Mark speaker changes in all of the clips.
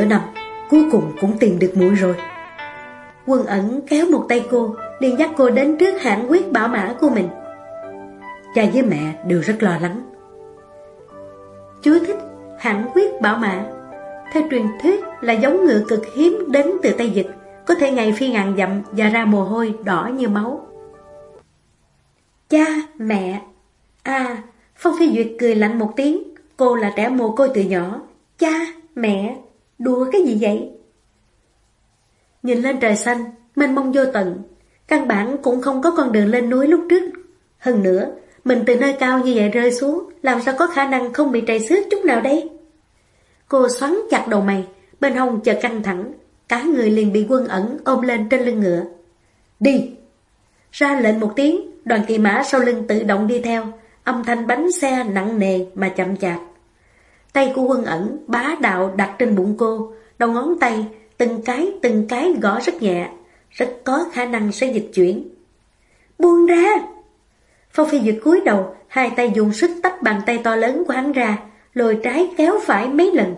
Speaker 1: nửa năm Cuối cùng cũng tìm được mũi rồi. Quân ẩn kéo một tay cô liền dắt cô đến trước hãng quyết bảo mã của mình. Cha với mẹ đều rất lo lắng. Chú thích hãng quyết bảo mã. Theo truyền thuyết là giống ngựa cực hiếm đến từ Tây Dịch Có thể ngày phi ngàn dặm và ra mồ hôi đỏ như máu. Cha, mẹ À, Phong Phi Duyệt cười lạnh một tiếng. Cô là trẻ mồ côi từ nhỏ. Cha, mẹ, đùa cái gì vậy? Nhìn lên trời xanh, mênh mông vô tận, căn bản cũng không có con đường lên núi lúc trước. Hơn nữa, mình từ nơi cao như vậy rơi xuống, làm sao có khả năng không bị trầy xước chút nào đây? Cô xoắn chặt đầu mày, bên hông chợt căng thẳng, cả người liền bị quân ẩn ôm lên trên lưng ngựa. Đi! Ra lệnh một tiếng, đoàn kỳ mã sau lưng tự động đi theo, âm thanh bánh xe nặng nề mà chậm chạp. Tay của quân ẩn bá đạo đặt trên bụng cô, đầu ngón tay từng cái từng cái gõ rất nhẹ, rất có khả năng sẽ dịch chuyển. Buông ra! Phong Phi Duyệt cúi đầu, hai tay dùng sức tách bàn tay to lớn của hắn ra, lồi trái kéo phải mấy lần.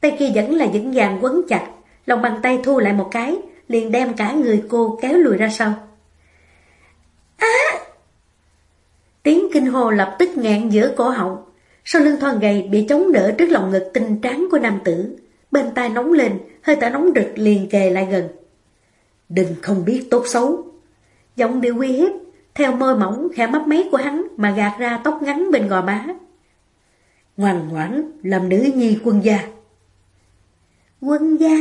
Speaker 1: Tay kia vẫn là vững vàng quấn chặt, lòng bàn tay thu lại một cái, liền đem cả người cô kéo lùi ra sau. Á! Tiếng kinh hồ lập tức ngẹn giữa cổ họng, sau lưng thon gầy bị chống đỡ trước lòng ngực tinh trắng của nam tử. Bên tai nóng lên, hơi thở nóng rực liền kề lại gần. Đừng không biết tốt xấu. Giọng điệu uy hiếp, theo môi mỏng khẽ mấp máy của hắn mà gạt ra tóc ngắn bên gò má. Ngoan ngoãn làm nữ nhi quân gia. Quân gia?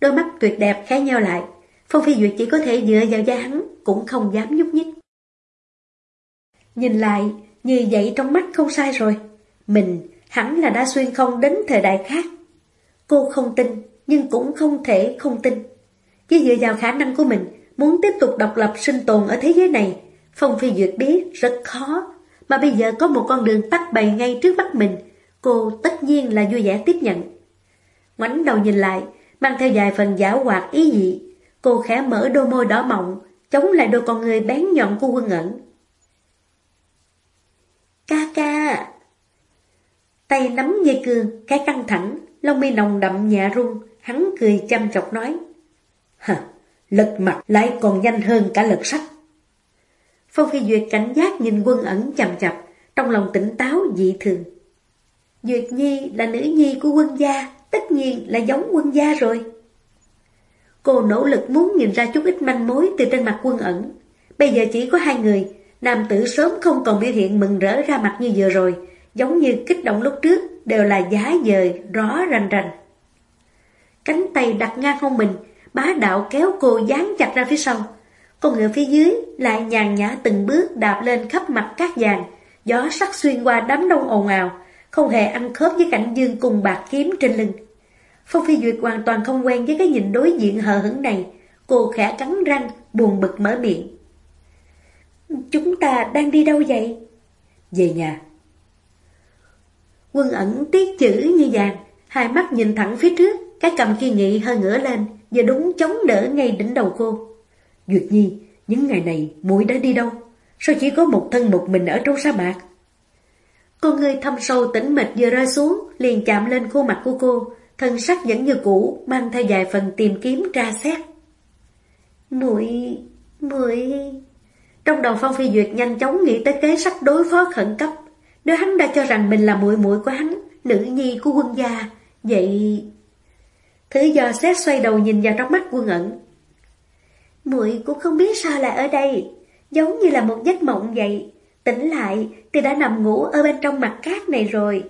Speaker 1: Đôi mắt tuyệt đẹp khẽ nhau lại, Phong Phi Duyệt chỉ có thể dựa vào da hắn, cũng không dám nhúc nhích. Nhìn lại, như vậy trong mắt không sai rồi. Mình hẳn là đã xuyên không đến thời đại khác. Cô không tin, nhưng cũng không thể không tin. Chỉ dựa vào khả năng của mình, muốn tiếp tục độc lập sinh tồn ở thế giới này, Phong Phi Duyệt biết rất khó. Mà bây giờ có một con đường tắt bày ngay trước mắt mình, cô tất nhiên là vui vẻ tiếp nhận. Ngoảnh đầu nhìn lại, mang theo vài phần giả hoạt ý dị. Cô khẽ mở đôi môi đỏ mọng, chống lại đôi con người bén nhọn của quân ẩn. Ca ca! Tay nắm dây cương, cái căng thẳng, lông mi nồng đậm nhẹ run, hắn cười chăm chọc nói. Hả, lật mặt lại còn nhanh hơn cả lật sách. Phong Phi Duyệt cảnh giác nhìn quân ẩn chầm chập, trong lòng tỉnh táo dị thường. Duyệt Nhi là nữ nhi của quân gia, tất nhiên là giống quân gia rồi. Cô nỗ lực muốn nhìn ra chút ít manh mối từ trên mặt quân ẩn. Bây giờ chỉ có hai người, nam tử sớm không còn biểu hiện mừng rỡ ra mặt như vừa rồi, giống như kích động lúc trước, đều là giá dời, rõ rành rành. Cánh tay đặt ngang hông mình, bá đạo kéo cô dán chặt ra phía sau. Con ngựa phía dưới lại nhàn nhã từng bước đạp lên khắp mặt cát vàng, gió sắc xuyên qua đám đông ồn ào, không hề ăn khớp với cảnh dương cùng bạc kiếm trên lưng. Phong Phi Duyệt hoàn toàn không quen với cái nhìn đối diện hờ hững này, cô khẽ cắn răng, buồn bực mở miệng. Chúng ta đang đi đâu vậy? Về nhà. Quân ẩn tiết chữ như vàng, hai mắt nhìn thẳng phía trước, cái cầm kiên nghị hơi ngửa lên, và đúng chống đỡ ngay đỉnh đầu cô. Duyệt Nhi, những ngày này muội đã đi đâu? Sao chỉ có một thân một mình ở trong sa mạc? Con người thâm sâu tĩnh mịch vừa rơi xuống, liền chạm lên khuôn mặt của cô, thân sắc vẫn như cũ, mang theo vài phần tìm kiếm tra xét. Muội, muội... Trong đầu Phong Phi Duyệt nhanh chóng nghĩ tới kế sách đối phó khẩn cấp. Nếu hắn đã cho rằng mình là muội muội của hắn, nữ nhi của quân gia, vậy... Thứ do xét xoay đầu nhìn vào trong mắt quân ẩn. muội cũng không biết sao lại ở đây, giống như là một giấc mộng vậy. Tỉnh lại thì đã nằm ngủ ở bên trong mặt cát này rồi.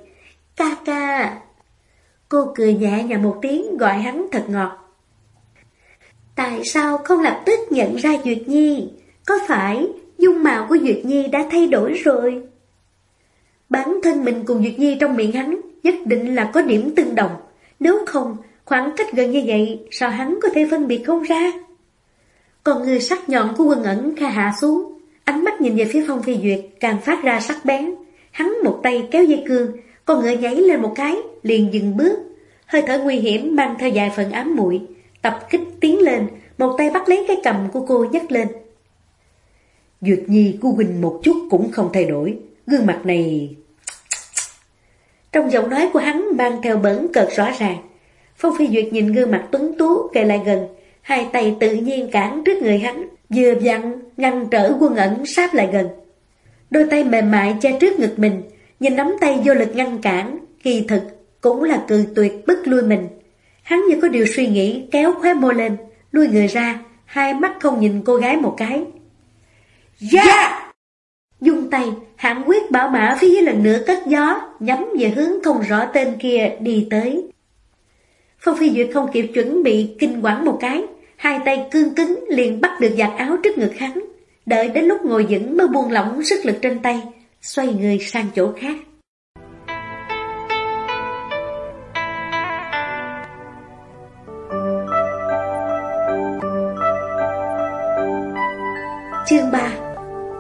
Speaker 1: Ca ca! Cô cười nhẹ nhàng một tiếng gọi hắn thật ngọt. Tại sao không lập tức nhận ra Duyệt Nhi? Có phải dung mạo của Duyệt Nhi đã thay đổi rồi? Bản thân mình cùng Duyệt Nhi trong miệng hắn nhất định là có điểm tương đồng. Nếu không, khoảng cách gần như vậy, sao hắn có thể phân biệt không ra? Còn người sắc nhọn của quân ẩn kha hạ xuống, Ánh mắt nhìn về phía Phong Phi Duyệt càng phát ra sắc bén. Hắn một tay kéo dây cương, con ngựa nhảy lên một cái, liền dừng bước. Hơi thở nguy hiểm mang theo dài phần ám muội tập kích tiến lên, một tay bắt lấy cái cầm của cô nhấc lên. Duyệt Nhi của Huynh một chút cũng không thay đổi, gương mặt này... Trong giọng nói của hắn mang theo bẩn cợt rõ ràng. Phong Phi Duyệt nhìn gương mặt tuấn tú kề lại gần, hai tay tự nhiên cản trước người hắn, vừa vặn ngăn trở quân ẩn sát lại gần. Đôi tay mềm mại che trước ngực mình, nhìn nắm tay vô lực ngăn cản, kỳ thực cũng là cừ tuyệt bức lui mình. Hắn như có điều suy nghĩ kéo khóe môi lên, lui người ra, hai mắt không nhìn cô gái một cái. Dạ! dạ! Yeah! Dung tay, hạng quyết bảo mã phía dưới lần nữa cất gió, nhắm về hướng không rõ tên kia đi tới. Phong Phi Duyệt không kịp chuẩn bị kinh quản một cái, hai tay cương cứng liền bắt được giặt áo trước ngực hắn. Đợi đến lúc ngồi vững mới buông lỏng sức lực trên tay, xoay người sang chỗ khác.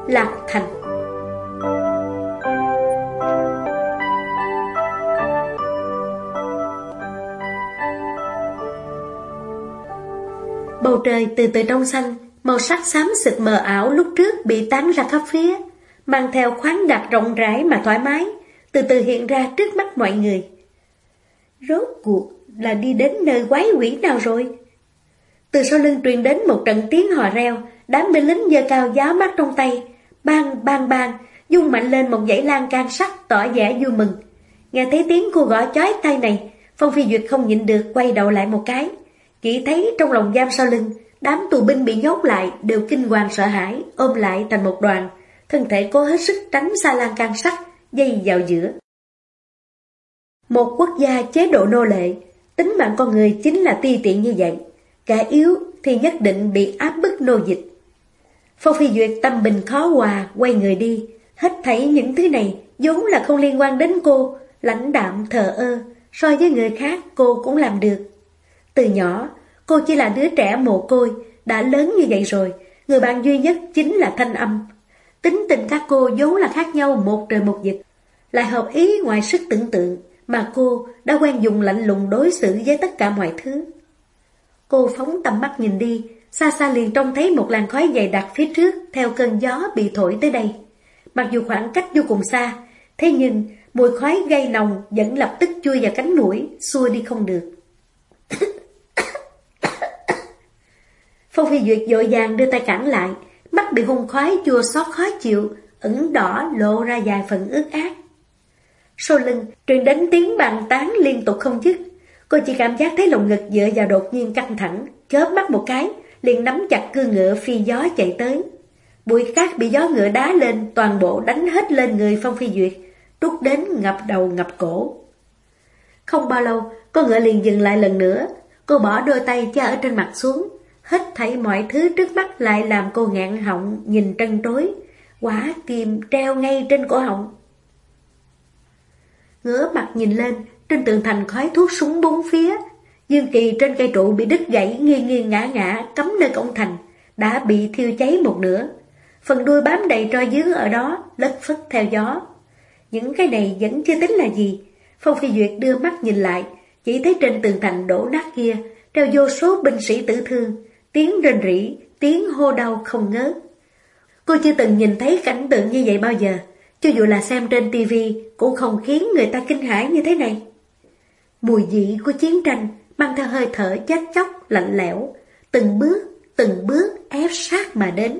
Speaker 1: Lạc Thành Bầu trời từ từ trong xanh, màu sắc xám xịt mờ ảo lúc trước bị tán ra khắp phía, mang theo khoáng đạt rộng rãi mà thoải mái, từ từ hiện ra trước mắt mọi người. Rốt cuộc là đi đến nơi quái quỷ nào rồi? Từ sau lưng truyền đến một trận tiếng hò reo, đám binh lính giơ cao giáo mắt trong tay, bang bang bang, dung mạnh lên một dãy lan can sắt tỏ vẻ vui mừng. Nghe thấy tiếng cô gõ chói tay này, Phong Phi Duyệt không nhịn được quay đầu lại một cái. Chỉ thấy trong lòng giam sau lưng, đám tù binh bị nhốt lại đều kinh hoàng sợ hãi, ôm lại thành một đoàn, thân thể cố hết sức tránh xa lan can sắt, dây vào giữa. Một quốc gia chế độ nô lệ, tính mạng con người chính là ti tiện như vậy, kẻ yếu thì nhất định bị áp bức nô dịch. Phong Phi Duyệt tâm bình khó hòa, quay người đi, hết thảy những thứ này vốn là không liên quan đến cô, lãnh đạm thờ ơ, so với người khác cô cũng làm được. Từ nhỏ, cô chỉ là đứa trẻ mồ côi, đã lớn như vậy rồi, người bạn duy nhất chính là Thanh Âm. Tính tình các cô vốn là khác nhau một trời một vực, lại hợp ý ngoài sức tưởng tượng, mà cô đã quen dùng lạnh lùng đối xử với tất cả mọi thứ. Cô phóng tầm mắt nhìn đi, xa xa liền trông thấy một làn khói dày đặc phía trước theo cơn gió bị thổi tới đây. Mặc dù khoảng cách vô cùng xa, thế nhưng mùi khói gây nồng vẫn lập tức chui vào cánh mũi, xua đi không được. Phong Phi Duyệt dội vàng đưa tay cản lại, mắt bị hung khói chua xót khó chịu, ửng đỏ lộ ra vài phần ướt át. Sau lưng truyền đến tiếng bàn tán liên tục không dứt, cô chỉ cảm giác thấy lồng ngực dựa vào đột nhiên căng thẳng, chớp mắt một cái, liền nắm chặt cư ngựa phi gió chạy tới. Bụi cát bị gió ngựa đá lên, toàn bộ đánh hết lên người Phong Phi Duyệt, trút đến ngập đầu ngập cổ. Không bao lâu, con ngựa liền dừng lại lần nữa, cô bỏ đôi tay cha ở trên mặt xuống, Hết thảy mọi thứ trước mắt lại làm cô ngạn họng nhìn trân trối, quả kìm treo ngay trên cổ họng. Ngửa mặt nhìn lên, trên tường thành khói thuốc súng bốn phía. Dương kỳ trên cây trụ bị đứt gãy nghiêng nghiêng ngã ngã cắm nơi cổng thành, đã bị thiêu cháy một nửa. Phần đuôi bám đầy tro dứa ở đó, lất phất theo gió. Những cái này vẫn chưa tính là gì. Phong Phi Duyệt đưa mắt nhìn lại, chỉ thấy trên tường thành đổ nát kia, treo vô số binh sĩ tử thương, tiếng rên rỉ, tiếng hô đau không ngớt. Cô chưa từng nhìn thấy cảnh tượng như vậy bao giờ, cho dù là xem trên tivi cũng không khiến người ta kinh hãi như thế này. Mùi vị của chiến tranh mang theo hơi thở chết chóc, lạnh lẽo, từng bước, từng bước ép sát mà đến.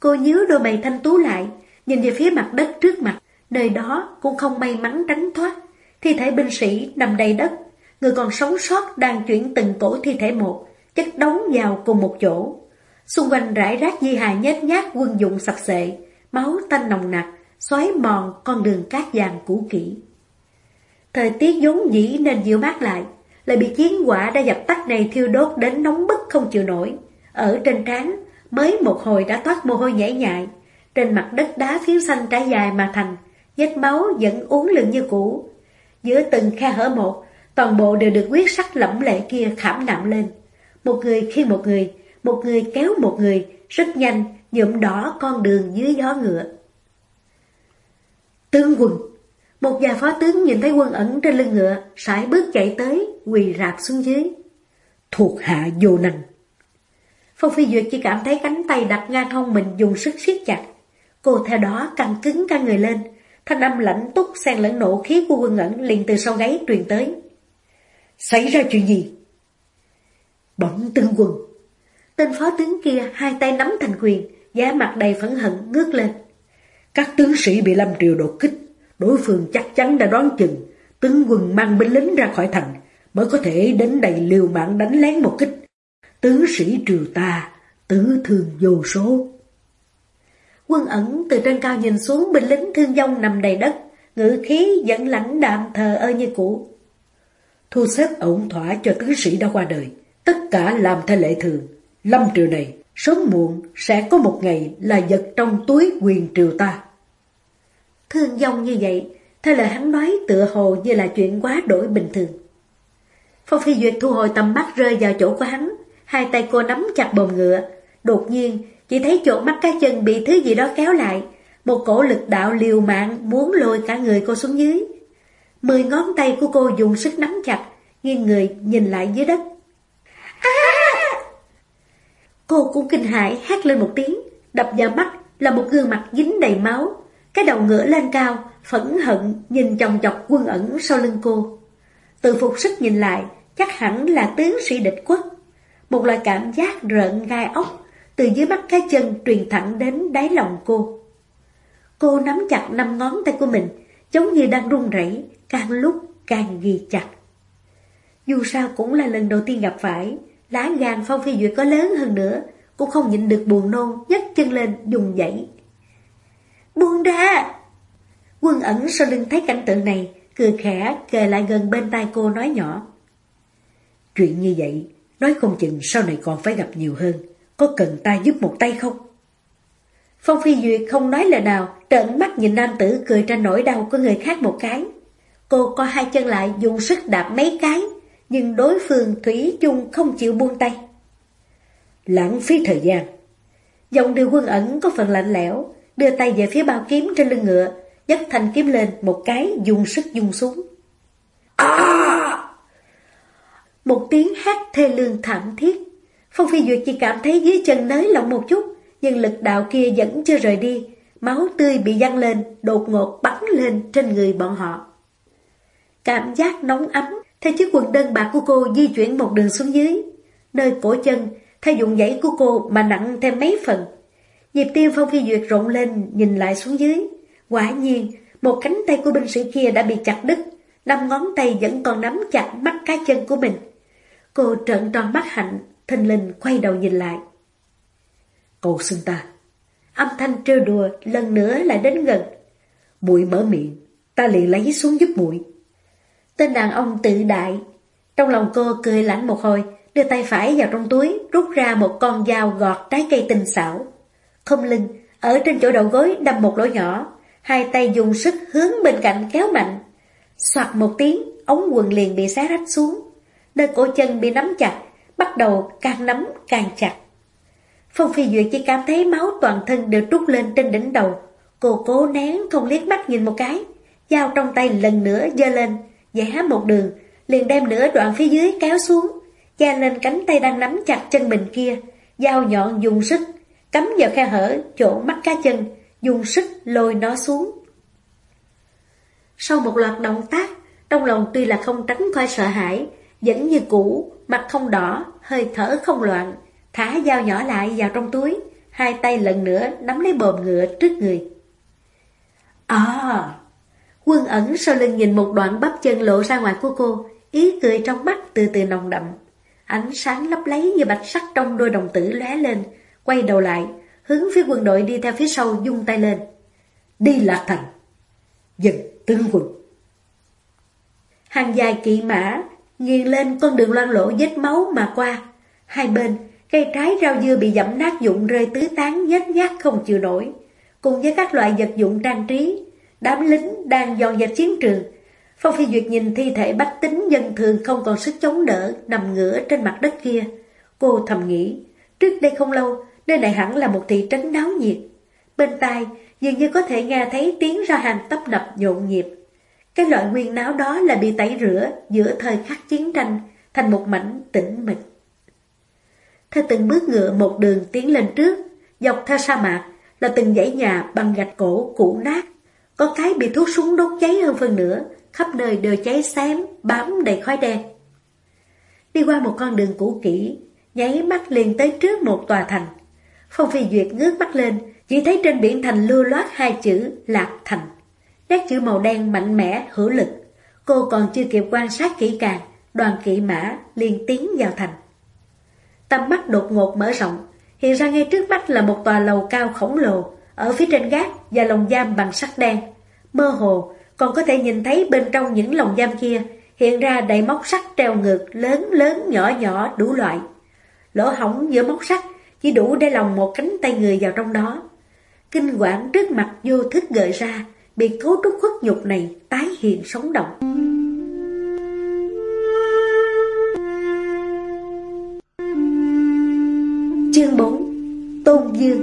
Speaker 1: Cô nhớ đôi mày thanh tú lại, nhìn về phía mặt đất trước mặt, nơi đó cũng không may mắn tránh thoát. Thi thể binh sĩ nằm đầy đất, người còn sống sót đang chuyển từng cổ thi thể một, chất đóng vào cùng một chỗ. Xung quanh rải rác di hài nhét nhát quân dụng sập sệ, máu tanh nồng nặc, xoáy mòn con đường cát vàng cũ kỹ. Thời tiết vốn dĩ nên dịu mát lại, lại bị chiến quả đã dập tắt này thiêu đốt đến nóng bức không chịu nổi. Ở trên trán, mới một hồi đã toát mồ hôi nhảy nhại, trên mặt đất đá phiến xanh trải dài mà thành, vết máu vẫn uốn lượn như cũ. Giữa từng khe hở một, toàn bộ đều được quyết sắc lẫm lệ kia khảm nặng lên. Một người khi một người, một người kéo một người, rất nhanh, nhuộm đỏ con đường dưới gió ngựa. Tướng quân một già phó tướng nhìn thấy quân ẩn trên lưng ngựa, sải bước chạy tới, quỳ rạp xuống dưới. Thuộc hạ vô năng. Phong Phi Duyệt chỉ cảm thấy cánh tay đặt ngang hông mình dùng sức siết chặt. Cô theo đó căng cứng cả người lên, thanh âm lạnh túc xen lẫn nộ khí của quân ẩn liền từ sau gáy truyền tới. Xảy ra chuyện gì? Bỗng tương quân. Tên phó tướng kia hai tay nắm thành quyền, giá mặt đầy phẫn hận ngước lên. Các tướng sĩ bị Lâm Triều đột kích, đối phương chắc chắn đã đoán chừng, tướng quân mang binh lính ra khỏi thành, mới có thể đến đầy liều mạng đánh lén một kích. Tướng sĩ triều ta, tứ thương vô số. Quân ẩn từ trên cao nhìn xuống binh lính thương vong nằm đầy đất, ngữ khí vẫn lãnh đạm thờ ơ như cũ. Thu xếp ổn thỏa cho tướng sĩ đã qua đời, tất cả làm theo lệ thường. Lâm triều này, sớm muộn sẽ có một ngày là vật trong túi quyền triều ta. Thương dông như vậy, theo lời hắn nói tựa hồ như là chuyện quá đổi bình thường. Phong Phi Duyệt thu hồi tầm mắt rơi vào chỗ của hắn, hai tay cô nắm chặt bồn ngựa. Đột nhiên, chỉ thấy chỗ mắt cá chân bị thứ gì đó kéo lại, một cổ lực đạo liều mạng muốn lôi cả người cô xuống dưới. Mười ngón tay của cô dùng sức nắm chặt, nghiêng người nhìn lại dưới đất. À! Cô cũng kinh hãi hét lên một tiếng, đập vào mắt là một gương mặt dính đầy máu, cái đầu ngửa lên cao, phẫn hận nhìn chồng chọc quân ẩn sau lưng cô. Từ phục sức nhìn lại, chắc hẳn là tướng sĩ địch quốc. Một loại cảm giác rợn gai ốc, từ dưới mắt cái chân truyền thẳng đến đáy lòng cô. Cô nắm chặt năm ngón tay của mình, giống như đang run rẩy, càng lúc càng ghi chặt. Dù sao cũng là lần đầu tiên gặp phải, lá gan Phong Phi Duyệt có lớn hơn nữa, cô không nhịn được buồn nôn, nhấc chân lên, dùng dãy. Buông ra! Quân ẩn sau lưng thấy cảnh tượng này, cười khẽ kề lại gần bên tai cô nói nhỏ. Chuyện như vậy, nói không chừng sau này còn phải gặp nhiều hơn, có cần ta giúp một tay không? Phong Phi Duyệt không nói lời nào, trợn mắt nhìn nam tử cười ra nỗi đau của người khác một cái. Cô co hai chân lại dùng sức đạp mấy cái, nhưng đối phương Thủy chung không chịu buông tay. Lãng phí thời gian. Giọng điều quân ẩn có phần lạnh lẽo, đưa tay về phía bao kiếm trên lưng ngựa, nhấc thanh kiếm lên một cái dùng sức dùng xuống. À! Một tiếng hát thê lương thảm thiết. Phong Phi Duyệt chỉ cảm thấy dưới chân nới lỏng một chút, nhưng lực đạo kia vẫn chưa rời đi. Máu tươi bị văng lên, đột ngột bắn lên trên người bọn họ. Cảm giác nóng ấm theo chiếc quần đơn bạc của cô di chuyển một đường xuống dưới. Nơi cổ chân, theo dụng dãy của cô mà nặng thêm mấy phần. Nhịp tim Phong Phi Duyệt rộn lên nhìn lại xuống dưới. Quả nhiên, một cánh tay của binh sĩ kia đã bị chặt đứt, năm ngón tay vẫn còn nắm chặt mắt cái chân của mình. Cô trợn tròn mắt hạnh, thình lình quay đầu nhìn lại. Cầu xin ta. Âm thanh trêu đùa lần nữa lại đến gần. Muội mở miệng, ta liền lấy xuống giúp muội. Tên đàn ông tự đại. Trong lòng cô cười lạnh một hồi, đưa tay phải vào trong túi, rút ra một con dao gọt trái cây tinh xảo. Không lưng, ở trên chỗ đầu gối đâm một lỗ nhỏ, hai tay dùng sức hướng bên cạnh kéo mạnh. Soạt một tiếng, ống quần liền bị xé rách xuống. Nơi cổ chân bị nắm chặt, bắt đầu càng nắm càng chặt. Phong Phi Duyệt chỉ cảm thấy máu toàn thân đều trút lên trên đỉnh đầu. Cô cố nén không liếc mắt nhìn một cái. Dao trong tay lần nữa dơ lên, vẽ một đường, liền đem nửa đoạn phía dưới kéo xuống. Da lên cánh tay đang nắm chặt chân mình kia, dao nhọn dùng sức, cắm vào khe hở chỗ mắt cá chân, dùng sức lôi nó xuống. Sau một loạt động tác, trong lòng tuy là không tránh khỏi sợ hãi, vẫn như cũ, mặt không đỏ, hơi thở không loạn, thả dao nhỏ lại vào trong túi, hai tay lần nữa nắm lấy bồm ngựa trước người. À! Quân ẩn sau lưng nhìn một đoạn bắp chân lộ ra ngoài của cô, ý cười trong mắt từ từ nồng đậm. Ánh sáng lấp lấy như bạch sắc trong đôi đồng tử lóe lên, quay đầu lại, hướng phía quân đội đi theo phía sau dung tay lên. Đi lạc thành. Dừng tướng quân. Hàng dài kỵ mã, nghiêng lên con đường loan lỗ vết máu mà qua. Hai bên, cây trái rau dưa bị dẫm nát dụng rơi tứ tán nhét nhát không chịu nổi. Cùng với các loại vật dụng trang trí, đám lính đang dọn dẹp chiến trường. Phong Phi Duyệt nhìn thi thể bách tính dân thường không còn sức chống đỡ, nằm ngửa trên mặt đất kia. Cô thầm nghĩ, trước đây không lâu, nơi này hẳn là một thị trấn náo nhiệt. Bên tai dường như có thể nghe thấy tiếng ra hàng tấp nập nhộn nhịp. Cái loại nguyên náo đó là bị tẩy rửa giữa thời khắc chiến tranh thành một mảnh tĩnh mịch. Theo từng bước ngựa một đường tiến lên trước, dọc theo sa mạc là từng dãy nhà bằng gạch cổ cũ nát. Có cái bị thuốc súng đốt cháy hơn phần nữa, khắp nơi đều cháy xém, bám đầy khói đen. Đi qua một con đường cũ kỹ, nháy mắt liền tới trước một tòa thành. Phong Phi Duyệt ngước mắt lên, chỉ thấy trên biển thành lưu loát hai chữ Lạc Thành. Nét chữ màu đen mạnh mẽ, hữu lực. Cô còn chưa kịp quan sát kỹ càng, đoàn kỵ mã liền tiến vào thành. Tầm mắt đột ngột mở rộng, hiện ra ngay trước mắt là một tòa lầu cao khổng lồ, ở phía trên gác và lồng giam bằng sắt đen. Mơ hồ, còn có thể nhìn thấy bên trong những lồng giam kia hiện ra đầy móc sắt treo ngược lớn lớn nhỏ nhỏ đủ loại. Lỗ hỏng giữa móc sắt chỉ đủ để lòng một cánh tay người vào trong đó. Kinh quản trước mặt vô thức gợi ra, bị cấu trúc khuất nhục này tái hiện sống động. Chương 4 Tôn Dương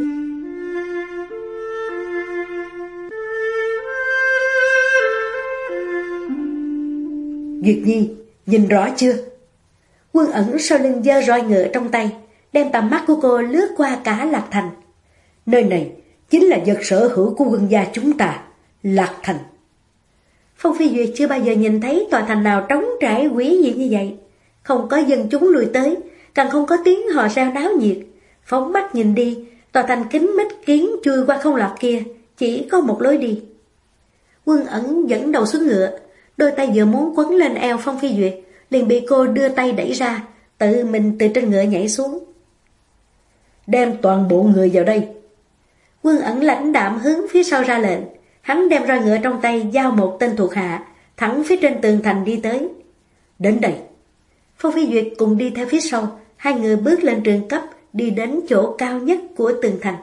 Speaker 1: Duyệt Nhi, nhìn rõ chưa? Quân ẩn sau lưng dơ roi ngựa trong tay, đem tầm mắt của cô lướt qua cả Lạc Thành. Nơi này chính là vật sở hữu của quân gia chúng ta, Lạc Thành. Phong Phi Duyệt chưa bao giờ nhìn thấy tòa thành nào trống trải quý dị như vậy. Không có dân chúng lùi tới, càng không có tiếng hò reo náo nhiệt. Phóng mắt nhìn đi, tòa thành kính mít kiến chui qua không lọt kia, chỉ có một lối đi. Quân ẩn dẫn đầu xuống ngựa, đôi tay vừa muốn quấn lên eo Phong Phi Duyệt, liền bị cô đưa tay đẩy ra, tự mình từ trên ngựa nhảy xuống. Đem toàn bộ người vào đây. Quân ẩn lãnh đạm hướng phía sau ra lệnh, hắn đem roi ngựa trong tay giao một tên thuộc hạ, thẳng phía trên tường thành đi tới. Đến đây. Phong Phi Duyệt cùng đi theo phía sau, hai người bước lên trường cấp, đi đến chỗ cao nhất của tường thành.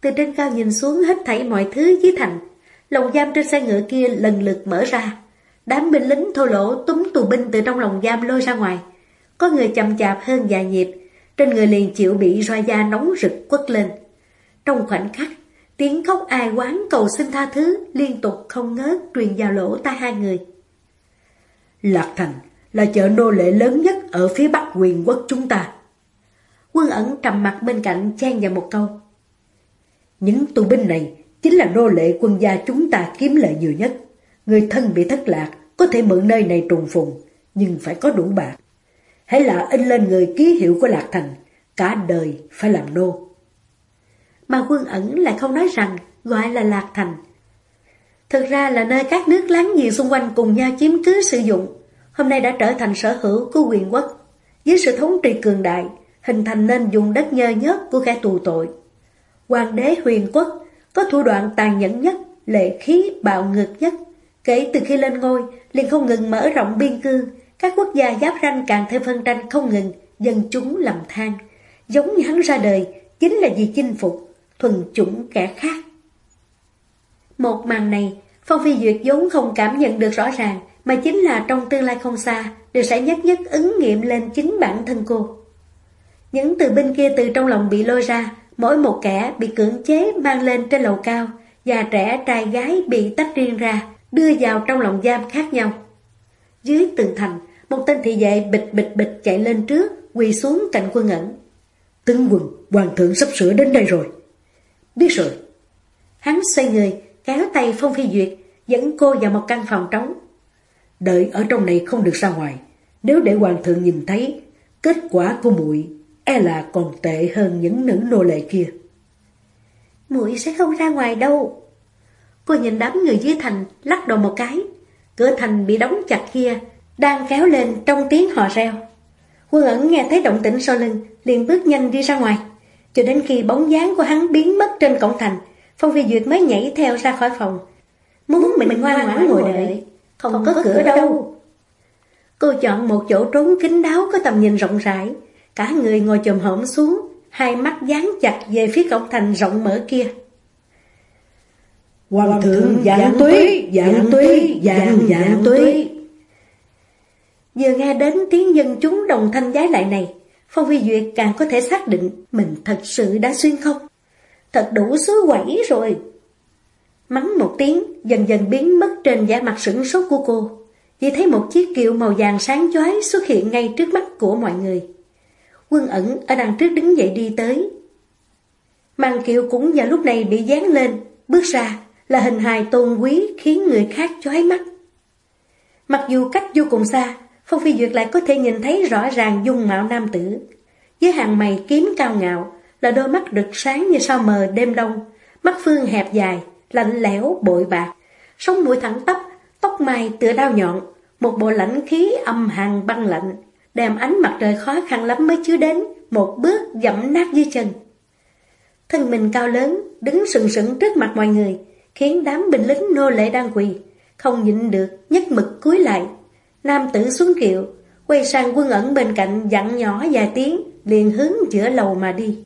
Speaker 1: Từ trên cao nhìn xuống hết thảy mọi thứ dưới thành, lồng giam trên xe ngựa kia lần lượt mở ra. Đám binh lính thô lỗ túm tù binh từ trong lồng giam lôi ra ngoài. Có người chậm chạp hơn vài nhịp, trên người liền chịu bị roi da nóng rực quất lên. Trong khoảnh khắc, tiếng khóc ai quán cầu xin tha thứ liên tục không ngớt truyền vào lỗ tai hai người. Lạc Thành là chợ nô lệ lớn nhất ở phía bắc quyền quốc chúng ta. Quân ẩn trầm mặt bên cạnh chen vào một câu. Những tù binh này chính là nô lệ quân gia chúng ta kiếm lợi nhiều nhất. Người thân bị thất lạc, có thể mượn nơi này trùng phùng, nhưng phải có đủ bạc. Hãy là in lên người ký hiệu của Lạc Thành, cả đời phải làm nô. Mà quân ẩn lại không nói rằng gọi là Lạc Thành. Thực ra là nơi các nước láng giềng xung quanh cùng nhau chiếm cứ sử dụng, hôm nay đã trở thành sở hữu của quyền quốc. Dưới sự thống trị cường đại, hình thành nên dùng đất nhơ nhớt của kẻ tù tội. Hoàng đế huyền quốc có thủ đoạn tàn nhẫn nhất, lệ khí bạo ngược nhất. Kể từ khi lên ngôi, liền không ngừng mở rộng biên cương, các quốc gia giáp ranh càng thêm phân tranh không ngừng, dân chúng lầm than. Giống như hắn ra đời, chính là vì chinh phục, thuần chủng kẻ khác. Một màn này, Phong Phi Duyệt vốn không cảm nhận được rõ ràng, mà chính là trong tương lai không xa, đều sẽ nhất nhất ứng nghiệm lên chính bản thân cô. Những từ bên kia từ trong lòng bị lôi ra, mỗi một kẻ bị cưỡng chế mang lên trên lầu cao, già trẻ trai gái bị tách riêng ra, đưa vào trong lòng giam khác nhau. Dưới tường thành, một tên thị vệ bịch bịch bịch chạy lên trước, quỳ xuống cạnh quân ẩn. Tướng quân, hoàng thượng sắp sửa đến đây rồi. Biết rồi. Hắn xoay người, kéo tay Phong Phi Duyệt, dẫn cô vào một căn phòng trống. Đợi ở trong này không được ra ngoài. Nếu để hoàng thượng nhìn thấy, kết quả của muội e là còn tệ hơn những nữ nô lệ kia. Muội sẽ không ra ngoài đâu. Cô nhìn đám người dưới thành, lắc đầu một cái. Cửa thành bị đóng chặt kia, đang kéo lên trong tiếng hò reo. Quân ẩn nghe thấy động tĩnh sau lưng, liền bước nhanh đi ra ngoài. Cho đến khi bóng dáng của hắn biến mất trên cổng thành, Phong Phi Duyệt mới nhảy theo ra khỏi phòng. Muốn mình, mình ngoan ngoãn ngồi đợi, không, không có, có cửa đâu. Cô chọn một chỗ trốn kín đáo có tầm nhìn rộng rãi, cả người ngồi chồm hổm xuống, hai mắt dán chặt về phía cổng thành rộng mở kia.
Speaker 2: Hoàng thượng dạng túy, dạng túy, dạng dạng túy.
Speaker 1: Vừa nghe đến tiếng dân chúng đồng thanh giái lại này, Phong Phi Duyệt càng có thể xác định mình thật sự đã xuyên không. Thật đủ xứ quẩy rồi. Mắng một tiếng, dần dần biến mất trên vẻ mặt sửng sốt của cô. Chỉ thấy một chiếc kiệu màu vàng sáng chói xuất hiện ngay trước mắt của mọi người. Quân ẩn ở đằng trước đứng dậy đi tới. Màn kiệu cũng vào lúc này bị dán lên, bước ra là hình hài tôn quý khiến người khác chói mắt. Mặc dù cách vô cùng xa, Phong Phi Duyệt lại có thể nhìn thấy rõ ràng dung mạo nam tử. Với hàng mày kiếm cao ngạo, là đôi mắt rực sáng như sao mờ đêm đông, mắt phương hẹp dài, lạnh lẽo, bội bạc, sống mũi thẳng tắp, tóc mai tựa đao nhọn, một bộ lãnh khí âm hàn băng lạnh, đem ánh mặt trời khó khăn lắm mới chứa đến, một bước dẫm nát dưới chân. Thân mình cao lớn, đứng sừng sững trước mặt mọi người, khiến đám binh lính nô lệ đang quỳ, không nhịn được, nhất mực cúi lại. Nam tử xuống kiệu, quay sang quân ẩn bên cạnh dặn nhỏ vài tiếng, liền hướng giữa lầu mà đi.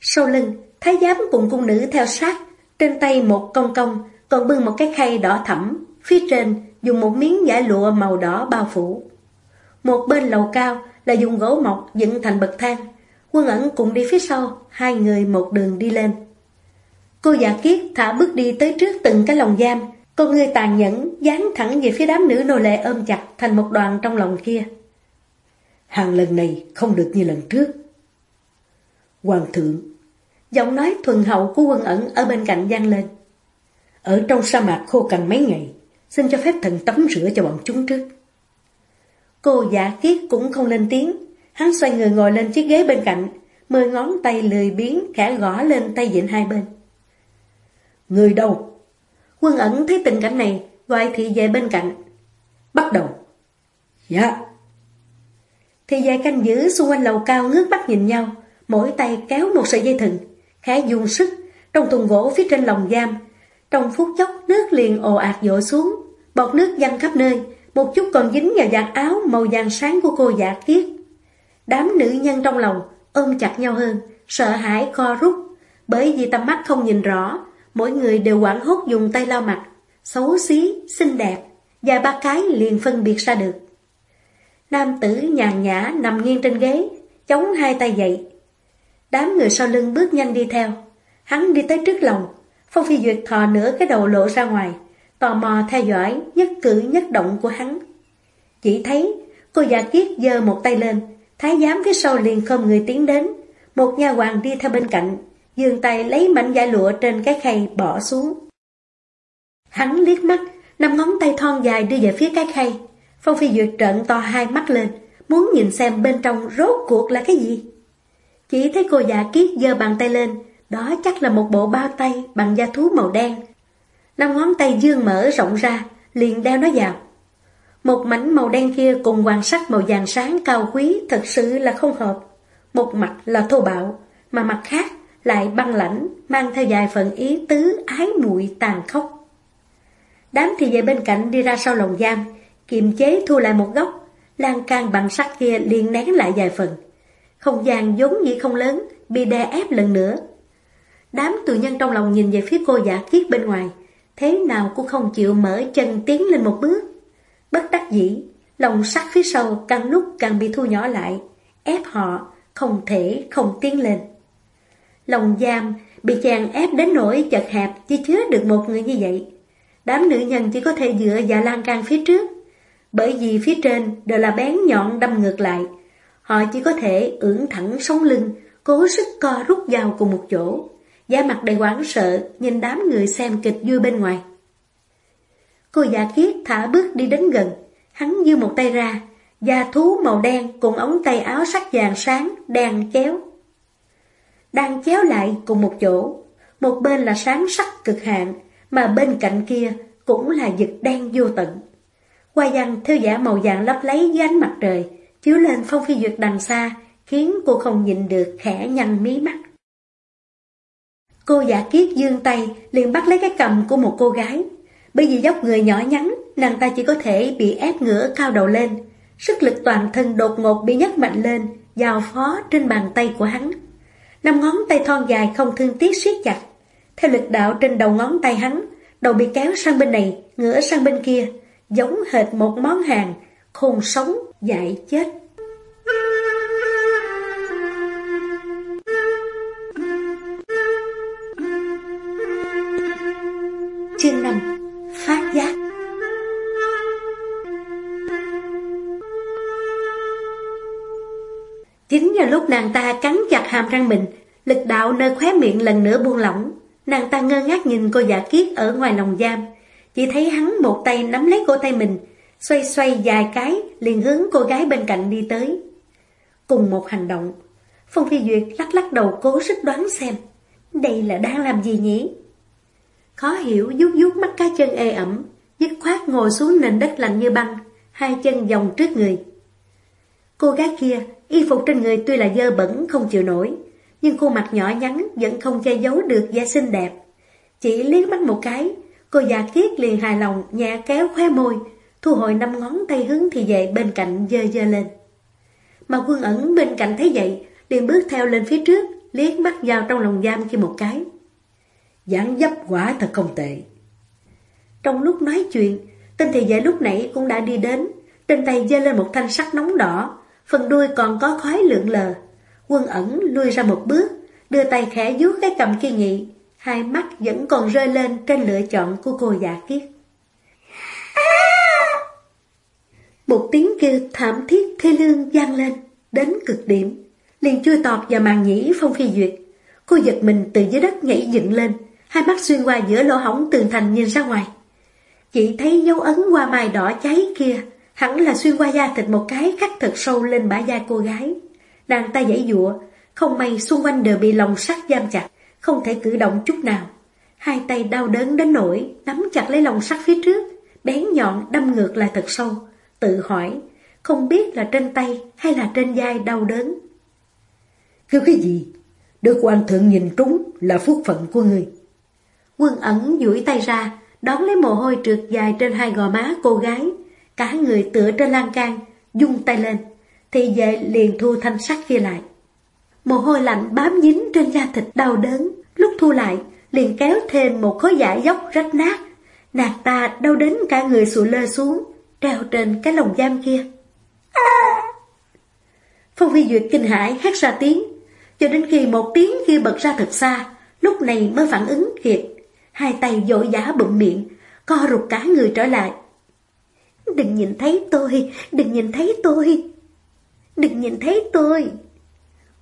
Speaker 1: Sau lưng, thái giám cùng cung nữ theo sát, trên tay một công công, còn bưng một cái khay đỏ thẫm, phía trên dùng một miếng vải lụa màu đỏ bao phủ. Một bên lầu cao là dùng gỗ mộc dựng thành bậc thang, quân ẩn cùng đi phía sau, hai người một đường đi lên. Cô giả kiết thả bước đi tới trước từng cái lồng giam, con người tàn nhẫn dán thẳng về phía đám nữ nô lệ ôm chặt thành một đoàn trong lòng kia. Hàng lần này không được như lần trước. Hoàng thượng, giọng nói thuần hậu của quân ẩn ở bên cạnh gian lên. Ở trong sa mạc khô cằn mấy ngày, xin cho phép thần tắm rửa cho bọn chúng trước. Cô giả kiết cũng không lên tiếng, hắn xoay người ngồi lên chiếc ghế bên cạnh, mười ngón tay lười biến khẽ gõ lên tay vịn hai bên. Người đâu? Quân ẩn thấy tình cảnh này, gọi thị vệ bên cạnh. Bắt đầu. Dạ. Thị vệ canh giữ xung quanh lầu cao ngước mắt nhìn nhau, mỗi tay kéo một sợi dây thừng, khẽ dùng sức, trong thùng gỗ phía trên lồng giam. Trong phút chốc nước liền ồ ạt dội xuống, bọt nước văng khắp nơi, một chút còn dính vào vạt áo màu vàng sáng của cô dạ kiết. Đám nữ nhân trong lòng ôm chặt nhau hơn, sợ hãi co rút, bởi vì tầm mắt không nhìn rõ, mỗi người đều quảng hốt dùng tay lau mặt, xấu xí, xinh đẹp, và ba cái liền phân biệt ra được. Nam tử nhàn nhã nằm nghiêng trên ghế, chống hai tay dậy. Đám người sau lưng bước nhanh đi theo. Hắn đi tới trước lòng, Phong Phi Duyệt thò nửa cái đầu lộ ra ngoài, tò mò theo dõi nhất cử nhất động của hắn. Chỉ thấy cô già kiết giơ một tay lên, thái giám phía sau liền không người tiến đến, một nhà hoàng đi theo bên cạnh, dường tay lấy mảnh da lụa trên cái khay bỏ xuống. Hắn liếc mắt, năm ngón tay thon dài đưa về phía cái khay. Phong Phi Duyệt trợn to hai mắt lên, muốn nhìn xem bên trong rốt cuộc là cái gì. Chỉ thấy cô già kiết giơ bàn tay lên, đó chắc là một bộ bao tay bằng da thú màu đen. Năm ngón tay dương mở rộng ra, liền đeo nó vào. Một mảnh màu đen kia cùng hoàng sắc màu vàng sáng cao quý thật sự là không hợp. Một mặt là thô bạo, mà mặt khác lại băng lãnh, mang theo vài phần ý tứ ái muội tàn khốc. Đám thì về bên cạnh đi ra sau lồng giam, kiềm chế thu lại một góc, lan can bằng sắt kia liền nén lại vài phần. Không gian vốn dĩ không lớn, bị đè ép lần nữa. Đám tù nhân trong lòng nhìn về phía cô giả kiết bên ngoài, thế nào cũng không chịu mở chân tiến lên một bước. Bất đắc dĩ, lòng sắt phía sau càng lúc càng bị thu nhỏ lại, ép họ không thể không tiến lên. Lòng giam bị chàng ép đến nỗi chật hẹp chỉ chứa được một người như vậy. Đám nữ nhân chỉ có thể dựa vào lan can phía trước, bởi vì phía trên đều là bén nhọn đâm ngược lại. Họ chỉ có thể ưỡn thẳng sống lưng, cố sức co rút vào cùng một chỗ. Da mặt đầy quảng sợ, nhìn đám người xem kịch vui bên ngoài. Cô giả kiết thả bước đi đến gần, hắn dư một tay ra, da thú màu đen cùng ống tay áo sắc vàng sáng, đang chéo. Đang chéo lại cùng một chỗ, một bên là sáng sắc cực hạn, mà bên cạnh kia cũng là vực đen vô tận. Hoa văn theo giả màu vàng lấp lấy dưới ánh mặt trời, chiếu lên phong phi duyệt đằng xa, khiến cô không nhìn được khẽ nhăn mí mắt. Cô giả kiết dương tay liền bắt lấy cái cầm của một cô gái. Bởi vì dốc người nhỏ nhắn, nàng ta chỉ có thể bị ép ngửa cao đầu lên. Sức lực toàn thân đột ngột bị nhấc mạnh lên, giao phó trên bàn tay của hắn năm ngón tay thon dài không thương tiếc siết chặt. Theo lực đạo trên đầu ngón tay hắn, đầu bị kéo sang bên này, ngửa sang bên kia, giống hệt một món hàng, khôn sống, dại chết. Chương 5 Phát giác lúc nàng ta cắn chặt hàm răng mình, lực đạo nơi khóe miệng lần nữa buông lỏng. Nàng ta ngơ ngác nhìn cô giả kiết ở ngoài lòng giam. Chỉ thấy hắn một tay nắm lấy cô tay mình, xoay xoay dài cái, liền hướng cô gái bên cạnh đi tới. Cùng một hành động, Phong Phi Duyệt lắc lắc đầu cố sức đoán xem, đây là đang làm gì nhỉ? Khó hiểu vuốt vuốt mắt cá chân ê ẩm, dứt khoát ngồi xuống nền đất lạnh như băng, hai chân vòng trước người. Cô gái kia, y phục trên người tuy là dơ bẩn không chịu nổi, nhưng khuôn mặt nhỏ nhắn vẫn không che giấu được da xinh đẹp. Chỉ liếc mắt một cái, cô già kiết liền hài lòng nhẹ kéo khóe môi, thu hồi năm ngón tay hướng thì về bên cạnh dơ dơ lên. Mà quân ẩn bên cạnh thấy vậy, liền bước theo lên phía trước, liếc mắt vào trong lòng giam kia một cái.
Speaker 2: Giảng dấp quả thật không tệ.
Speaker 1: Trong lúc nói chuyện, tên thị vệ lúc nãy cũng đã đi đến, trên tay giơ lên một thanh sắt nóng đỏ, phần đuôi còn có khói lượn lờ. Quân ẩn lui ra một bước, đưa tay khẽ vuốt cái cầm kia nhị, hai mắt vẫn còn rơi lên trên lựa chọn của cô giả kiết. Một tiếng kêu thảm thiết thê lương vang lên, đến cực điểm, liền chui tọt vào màn nhĩ phong phi duyệt. Cô giật mình từ dưới đất nhảy dựng lên, hai mắt xuyên qua giữa lỗ hổng tường thành nhìn ra ngoài. Chỉ thấy dấu ấn qua mài đỏ cháy kia, hẳn là xuyên qua da thịt một cái khắc thật sâu lên bả da cô gái. Nàng ta giãy dụa, không may xung quanh đều bị lòng sắt giam chặt, không thể cử động chút nào. Hai tay đau đớn đến nỗi, nắm chặt lấy lòng sắt phía trước, bén nhọn đâm ngược lại thật sâu, tự hỏi, không biết là trên tay hay là trên vai đau đớn.
Speaker 2: Kêu cái gì? Được hoàng thượng nhìn trúng là phúc phận của người.
Speaker 1: Quân ẩn duỗi tay ra, đón lấy mồ hôi trượt dài trên hai gò má cô gái, cả người tựa trên lan can, dung tay lên, thì vệ liền thu thanh sắt kia lại. Mồ hôi lạnh bám dính trên da thịt đau đớn, lúc thu lại, liền kéo thêm một khối giả dốc rách nát. Nàng ta đau đến cả người sụi lơ xuống, treo trên cái lồng giam kia. À! Phong Phi Duyệt kinh hãi hét ra tiếng, cho đến khi một tiếng kia bật ra thật xa, lúc này mới phản ứng kịp. Hai tay dội giả bụng miệng, co rụt cả người trở lại. Đừng nhìn thấy tôi, đừng nhìn thấy tôi. Đừng nhìn thấy tôi.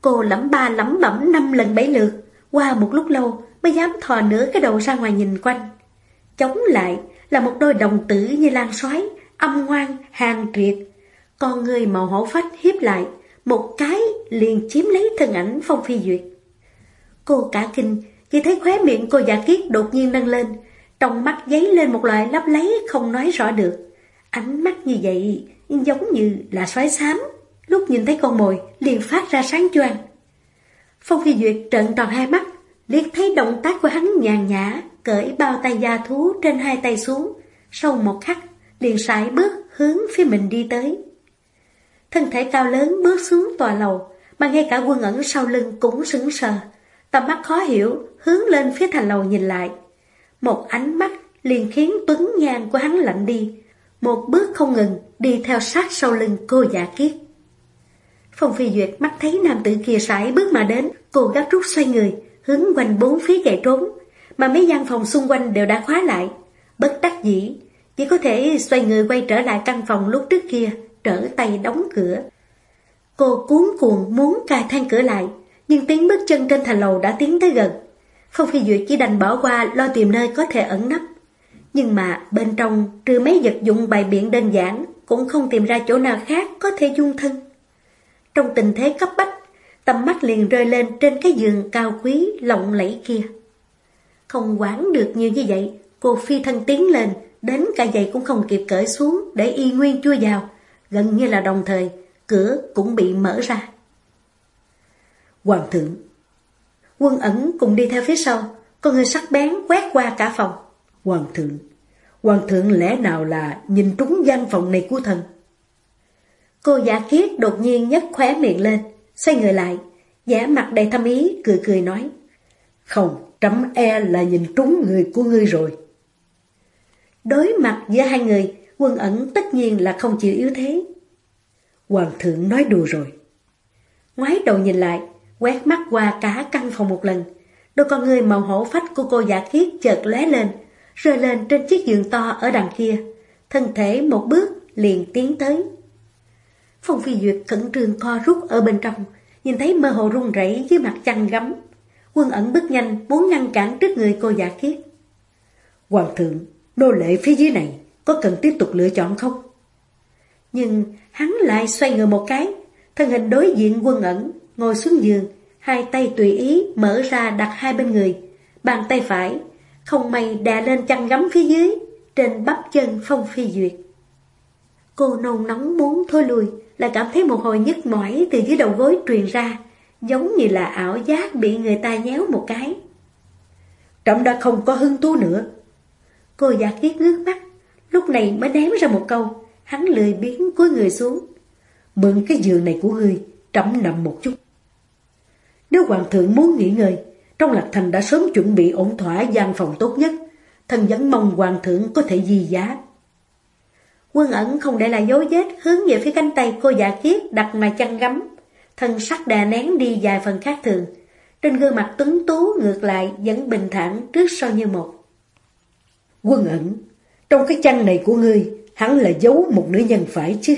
Speaker 1: Cô lẩm ba lẩm bẩm năm lần bảy lượt, qua một lúc lâu mới dám thò nửa cái đầu ra ngoài nhìn quanh. Chống lại là một đôi đồng tử như lan xoáy, âm ngoan, hàng triệt. Con người màu hổ phách hiếp lại, một cái liền chiếm lấy thân ảnh Phong Phi Duyệt. Cô cả kinh, chỉ thấy khóe miệng cô giả kiết đột nhiên nâng lên, trong mắt giấy lên một loại lấp lấy không nói rõ được. Ánh mắt như vậy giống như là xoáy xám, lúc nhìn thấy con mồi liền phát ra sáng choang. Phong Phi Duyệt trợn tròn hai mắt, liếc thấy động tác của hắn nhàn nhã, cởi bao tay da thú trên hai tay xuống, sau một khắc liền sải bước hướng phía mình đi tới. Thân thể cao lớn bước xuống tòa lầu, mà ngay cả quân ẩn sau lưng cũng sững sờ. Tầm mắt khó hiểu, hướng lên phía thành lầu nhìn lại. Một ánh mắt liền khiến tuấn nhan của hắn lạnh đi. Một bước không ngừng, đi theo sát sau lưng cô giả kiết. Phong Phi Duyệt mắt thấy nam tử kia sải bước mà đến, cô gấp rút xoay người, hướng quanh bốn phía chạy trốn, mà mấy gian phòng xung quanh đều đã khóa lại. Bất đắc dĩ, chỉ có thể xoay người quay trở lại căn phòng lúc trước kia, trở tay đóng cửa. Cô cuốn cuồng muốn cài thang cửa lại, nhưng tiếng bước chân trên thành lầu đã tiến tới gần. Phong Phi Duyệt chỉ đành bỏ qua lo tìm nơi có thể ẩn nấp. Nhưng mà bên trong, trừ mấy vật dụng bài biện đơn giản, cũng không tìm ra chỗ nào khác có thể dung thân. Trong tình thế cấp bách, tầm mắt liền rơi lên trên cái giường cao quý, lộng lẫy kia. Không quản được nhiều như vậy, cô phi thân tiến lên, đến cả giày cũng không kịp cởi xuống để y nguyên chui vào. Gần như là đồng thời, cửa cũng bị mở ra.
Speaker 2: Hoàng thượng
Speaker 1: Quân ẩn cùng đi theo phía sau, con người sắc bén quét qua cả phòng.
Speaker 2: Hoàng thượng, Hoàng thượng lẽ nào là nhìn trúng gian phòng này của thần?
Speaker 1: Cô giả kiết đột nhiên nhấc khóe miệng lên, xoay người lại, giả mặt đầy thâm ý, cười cười nói.
Speaker 2: Không, trẫm e là nhìn trúng người của ngươi rồi.
Speaker 1: Đối mặt giữa hai người, quân ẩn tất nhiên là không chịu yếu thế.
Speaker 2: Hoàng thượng nói đùa rồi.
Speaker 1: Ngoái đầu nhìn lại, quét mắt qua cả căn phòng một lần. Đôi con người màu hổ phách của cô giả kiết chợt lóe lên, rơi lên trên chiếc giường to ở đằng kia. Thân thể một bước liền tiến tới. Phong Phi Duyệt khẩn trương co rút ở bên trong, nhìn thấy mơ hồ run rẩy dưới mặt chăn gấm. Quân ẩn bước nhanh muốn ngăn cản trước người cô giả kiết.
Speaker 2: Hoàng thượng, nô lệ phía dưới này có cần tiếp tục lựa chọn không?
Speaker 1: Nhưng hắn lại xoay người một cái, thân hình đối diện quân ẩn, ngồi xuống giường, hai tay tùy ý mở ra đặt hai bên người, bàn tay phải, không may đè lên chăn gấm phía dưới, trên bắp chân Phong Phi Duyệt. Cô nôn nóng muốn thôi lùi, lại cảm thấy một hồi nhức mỏi từ dưới đầu gối truyền ra, giống như là ảo giác bị người ta nhéo một cái.
Speaker 2: trọng đã không có hứng thú nữa.
Speaker 1: Cô giả kiết ngước mắt, lúc này mới ném ra một câu, hắn lười biến cúi người xuống.
Speaker 2: Mượn cái giường này của người trọng nằm một chút. Nếu hoàng thượng muốn nghỉ ngơi, trong lạc thành đã sớm chuẩn bị ổn thỏa gian phòng tốt nhất, thần vẫn mong hoàng thượng có thể di giá.
Speaker 1: Quân ẩn không để lại dấu vết hướng về phía cánh tay cô giả kiết đặt mà chăn gấm. thần sắc đà nén đi vài phần khác thường. Trên gương mặt tuấn tú ngược lại vẫn bình thản trước sau như một.
Speaker 2: Quân ẩn, trong cái chăn này của ngươi hẳn là giấu một nữ nhân phải chứ.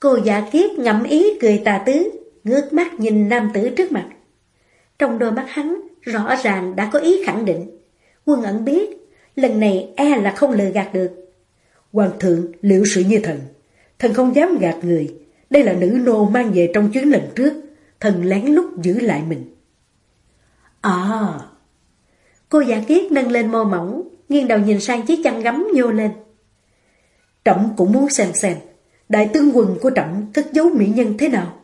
Speaker 1: Cô giả kiết ngậm ý cười tà tứ, ngước mắt nhìn nam tử trước mặt. Trong đôi mắt hắn rõ ràng đã có ý khẳng định. Quân ẩn biết, lần này e là không lừa gạt được.
Speaker 2: Hoàng thượng liệu sự như thần, thần không dám gạt người. Đây là nữ nô mang về trong chuyến lần trước, thần lén lút giữ lại mình.
Speaker 1: À, cô giả kiết nâng lên môi mỏng, nghiêng đầu nhìn sang chiếc chăn gấm nhô lên.
Speaker 2: Trẫm cũng muốn xem xem, đại tướng quân của trẫm cất giấu mỹ nhân thế nào.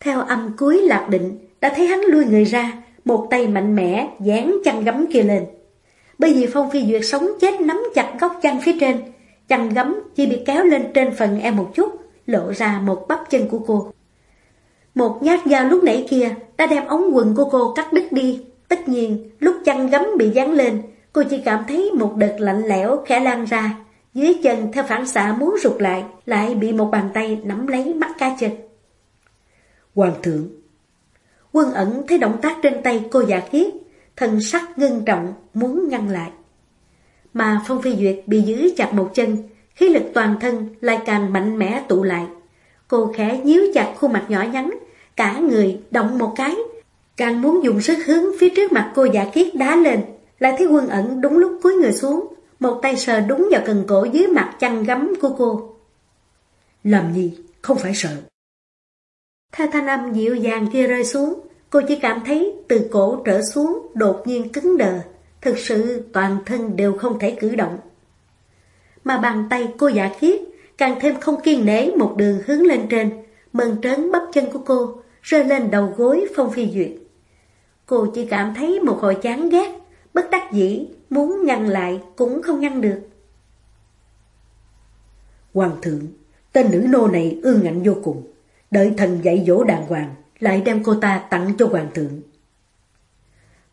Speaker 1: Theo âm cuối lạc định, đã thấy hắn lui người ra, một tay mạnh mẽ dán chăn gấm kia lên. Bởi vì Phong Phi Duyệt sống chết nắm chặt góc chăn phía trên, chăn gấm chỉ bị kéo lên trên phần em một chút, lộ ra một bắp chân của cô. Một nhát dao lúc nãy kia đã đem ống quần của cô cắt đứt đi. Tất nhiên, lúc chăn gấm bị dán lên, cô chỉ cảm thấy một đợt lạnh lẽo khẽ lan ra. Dưới chân theo phản xạ muốn rụt lại, lại bị một bàn tay nắm lấy mắt cá chân.
Speaker 2: Hoàng thượng
Speaker 1: Quân ẩn thấy động tác trên tay cô giả kiết, thần sắc ngưng trọng muốn ngăn lại. Mà Phong Phi Duyệt bị giữ chặt một chân, khí lực toàn thân lại càng mạnh mẽ tụ lại. Cô khẽ nhíu chặt khuôn mặt nhỏ nhắn, cả người động một cái, càng muốn dùng sức hướng phía trước mặt cô giả kiết đá lên, lại thấy quân ẩn đúng lúc cúi người xuống, một tay sờ đúng vào cần cổ dưới mặt chăn gấm của cô.
Speaker 2: Làm gì, không phải sợ.
Speaker 1: Theo thanh âm dịu dàng kia rơi xuống, cô chỉ cảm thấy từ cổ trở xuống đột nhiên cứng đờ, thực sự toàn thân đều không thể cử động. Mà bàn tay cô giả khiết càng thêm không kiên nể một đường hướng lên trên, mần trớn bắp chân của cô, rơi lên đầu gối Phong Phi Duyệt. Cô chỉ cảm thấy một hồi chán ghét, bất đắc dĩ, muốn ngăn lại cũng không ngăn được.
Speaker 2: Hoàng thượng, tên nữ nô này ương ngạnh vô cùng, đợi thần dạy dỗ đàng hoàng, lại đem cô ta tặng cho hoàng thượng.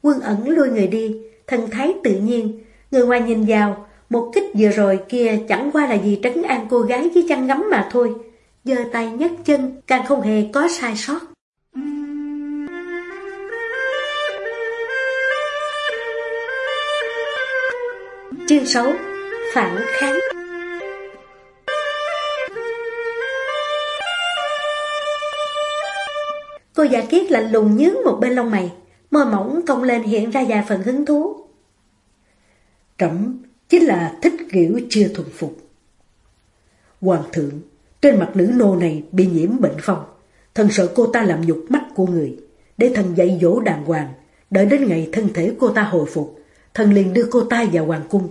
Speaker 1: Quân ẩn lui người đi, thần thái tự nhiên, người ngoài nhìn vào, một kích vừa rồi kia chẳng qua là gì trấn an cô gái với chăn ngắm mà thôi, giơ tay nhấc chân càng không hề có sai sót. Chương 6 Phản kháng Cô già kiết lạnh lùng nhướng một bên lông mày, môi mỏng cong lên hiện ra vài phần hứng thú.
Speaker 2: Trẫm chính là thích kiểu chưa thuần phục. Hoàng thượng, trên mặt nữ nô này bị nhiễm bệnh phong, thần sợ cô ta làm nhục mắt của người, để thần dạy dỗ đàng hoàng, đợi đến ngày thân thể cô ta hồi phục, thần liền đưa cô ta vào hoàng cung.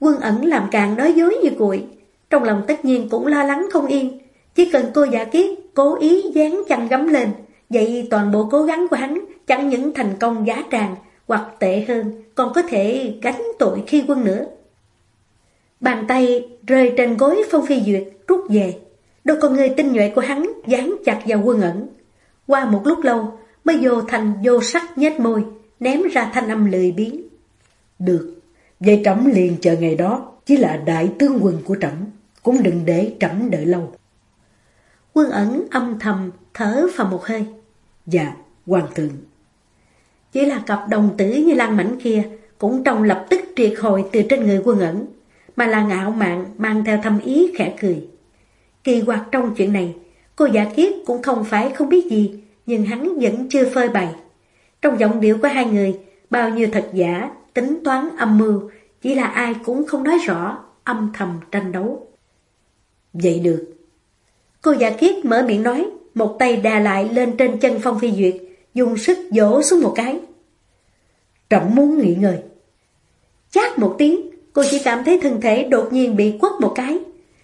Speaker 1: Quân ẩn làm càng nói dối như cuội, trong lòng tất nhiên cũng lo lắng không yên, chỉ cần cô giả kiết cố ý dán chăn gấm lên, vậy toàn bộ cố gắng của hắn chẳng những thành công giá tràng, hoặc tệ hơn, còn có thể gánh tội khi quân nữa. Bàn tay rơi trên gối Phong Phi Duyệt rút về, đôi con người tinh nhuệ của hắn dán chặt vào quân ẩn. Qua một lúc lâu mới vô thành vô sắc nhếch môi, ném ra thanh âm lười biến.
Speaker 2: Được, vậy trẫm liền chờ ngày đó, chỉ là đại tướng quân của trẫm, cũng đừng để trẫm đợi lâu.
Speaker 1: Quân ẩn âm thầm thở vào một hơi.
Speaker 2: Dạ, hoàng thượng.
Speaker 1: Chỉ là cặp đồng tử như lan mảnh kia cũng trong lập tức triệt hồi từ trên người quân ẩn, mà là ngạo mạn mang theo thâm ý khẽ cười. Kỳ quặc trong chuyện này, cô giả kiết cũng không phải không biết gì, nhưng hắn vẫn chưa phơi bày. Trong giọng điệu của hai người, bao nhiêu thật giả, tính toán âm mưu, chỉ là ai cũng không nói rõ, âm thầm tranh đấu.
Speaker 2: Vậy được.
Speaker 1: Cô giả kiết mở miệng nói, một tay đà lại lên trên chân Phong Phi Duyệt, dùng sức dỗ xuống một cái.
Speaker 2: Trọng muốn nghỉ ngơi.
Speaker 1: Chát một tiếng, cô chỉ cảm thấy thân thể đột nhiên bị quất một cái.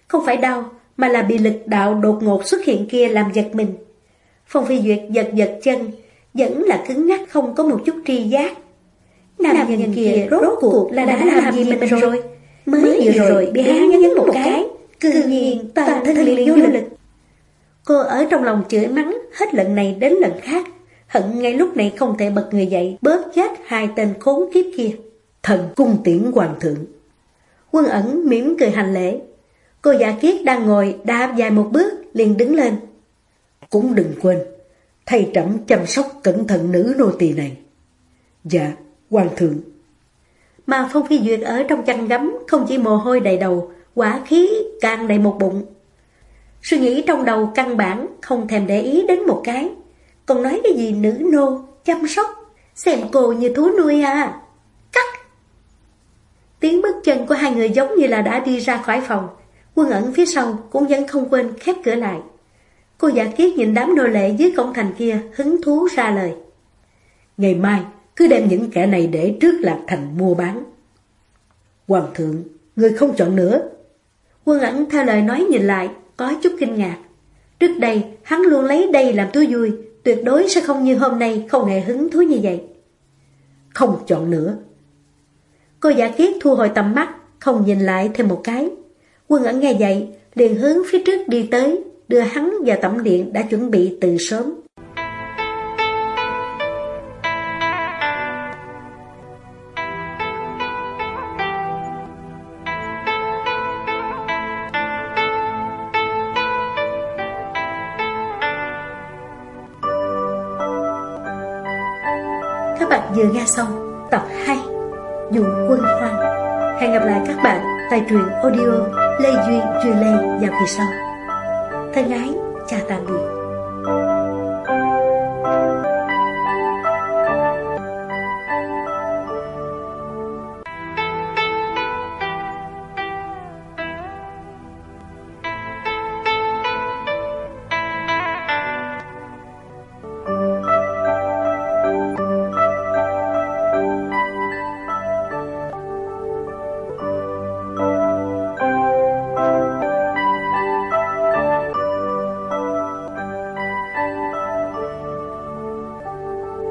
Speaker 1: Không phải đau, mà là bị lực đạo đột ngột xuất hiện kia làm giật mình. Phong Phi Duyệt giật giật chân, vẫn là cứng nhắc không có một chút tri giác. Nam, Nam nhân kia rốt cuộc là đã làm gì mình rồi? Mới vừa rồi bị hắn nhấn một cái, cư nhiên toàn thân liền vô lực. Cô ở trong lòng chửi mắng hết lần này đến lần khác, hận ngay lúc này không thể bật người dậy bớt chết hai tên khốn kiếp kia.
Speaker 2: Thần cung tiễn hoàng thượng.
Speaker 1: Quân ẩn mỉm cười hành lễ. Cô giả kiết đang ngồi đạp dài một bước liền đứng lên.
Speaker 2: Cũng đừng quên, thầy trẫm chăm sóc cẩn thận nữ nô tỳ này. Dạ, hoàng thượng.
Speaker 1: Mà Phong Phi Duyệt ở trong chăn gấm không chỉ mồ hôi đầy đầu, quả khí càng đầy một bụng. Suy nghĩ trong đầu căn bản không thèm để ý đến một cái. Còn nói cái gì nữ nô, chăm sóc, xem cô như thú nuôi à. Cắt! Tiếng bước chân của hai người giống như là đã đi ra khỏi phòng. Quân ẩn phía sau cũng vẫn không quên khép cửa lại. Cô giả kiết nhìn đám nô lệ dưới cổng thành kia hứng thú ra lời.
Speaker 2: Ngày mai cứ đem những kẻ này để trước lạc thành mua bán. Hoàng thượng, người không chọn nữa.
Speaker 1: Quân ẩn theo lời nói nhìn lại, có chút kinh ngạc. Trước đây, hắn luôn lấy đây làm thú vui, tuyệt đối sẽ không như hôm nay không hề hứng thú như vậy.
Speaker 2: Không chọn nữa.
Speaker 1: Cô giả kiết thu hồi tầm mắt, không nhìn lại thêm một cái. Quân ẩn nghe vậy, liền hướng phía trước đi tới, đưa hắn vào tổng điện đã chuẩn bị từ sớm. Các vừa nghe xong tập 2 Dụ quân hoang. Hẹn gặp lại các bạn tại truyện audio Lê Duyên Duy Lê vào kỳ sau. Thân ái, chào tạm biệt.